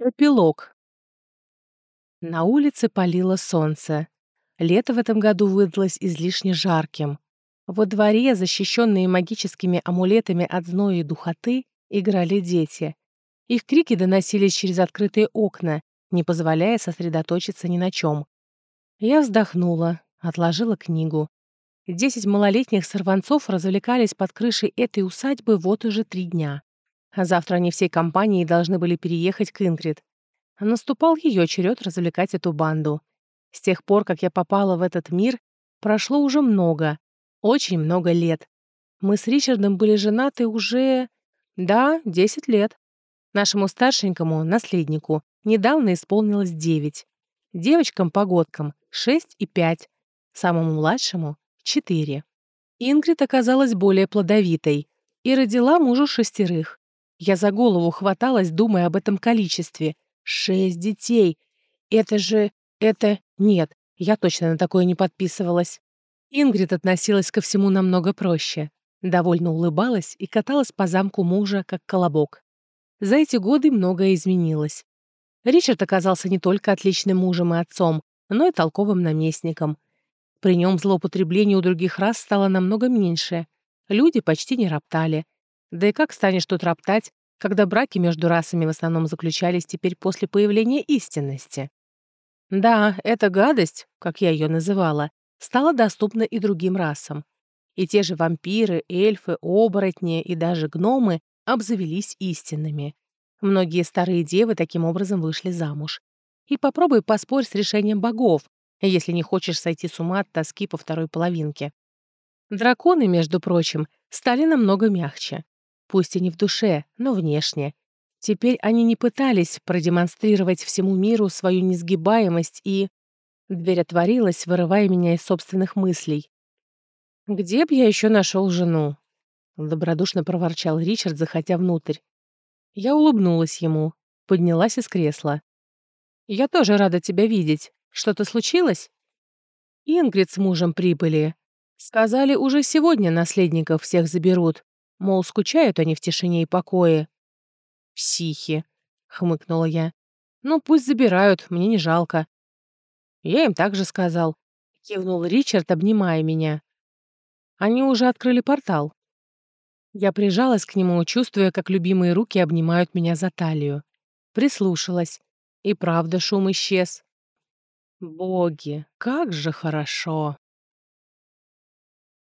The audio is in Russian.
Эпилог. На улице палило солнце. Лето в этом году выдалось излишне жарким. Во дворе, защищенные магическими амулетами от зноя и духоты, играли дети. Их крики доносились через открытые окна, не позволяя сосредоточиться ни на чем. Я вздохнула, отложила книгу. Десять малолетних сорванцов развлекались под крышей этой усадьбы вот уже три дня. А завтра они всей компанией должны были переехать к Ингрид. Наступал ее черед развлекать эту банду. С тех пор, как я попала в этот мир, прошло уже много, очень много лет. Мы с Ричардом были женаты уже... Да, 10 лет. Нашему старшенькому, наследнику, недавно исполнилось 9. Девочкам-погодкам 6 и 5. Самому младшему — 4. Ингрид оказалась более плодовитой и родила мужу шестерых. Я за голову хваталась, думая об этом количестве. Шесть детей. Это же... Это... Нет, я точно на такое не подписывалась. Ингрид относилась ко всему намного проще. Довольно улыбалась и каталась по замку мужа, как колобок. За эти годы многое изменилось. Ричард оказался не только отличным мужем и отцом, но и толковым наместником. При нем злоупотребление у других рас стало намного меньше. Люди почти не роптали. Да и как станешь тут роптать, когда браки между расами в основном заключались теперь после появления истинности? Да, эта гадость, как я ее называла, стала доступна и другим расам. И те же вампиры, эльфы, оборотни и даже гномы обзавелись истинными. Многие старые девы таким образом вышли замуж. И попробуй поспорь с решением богов, если не хочешь сойти с ума от тоски по второй половинке. Драконы, между прочим, стали намного мягче. Пусть и не в душе, но внешне. Теперь они не пытались продемонстрировать всему миру свою несгибаемость и... Дверь отворилась, вырывая меня из собственных мыслей. «Где б я еще нашел жену?» Добродушно проворчал Ричард, заходя внутрь. Я улыбнулась ему, поднялась из кресла. «Я тоже рада тебя видеть. Что-то случилось?» «Ингрид с мужем прибыли. Сказали, уже сегодня наследников всех заберут. Мол, скучают они в тишине и покое. «Психи», — хмыкнула я. «Ну, пусть забирают, мне не жалко». «Я им так же сказал», — кивнул Ричард, обнимая меня. «Они уже открыли портал». Я прижалась к нему, чувствуя, как любимые руки обнимают меня за талию. Прислушалась. И правда шум исчез. Боги, как же хорошо.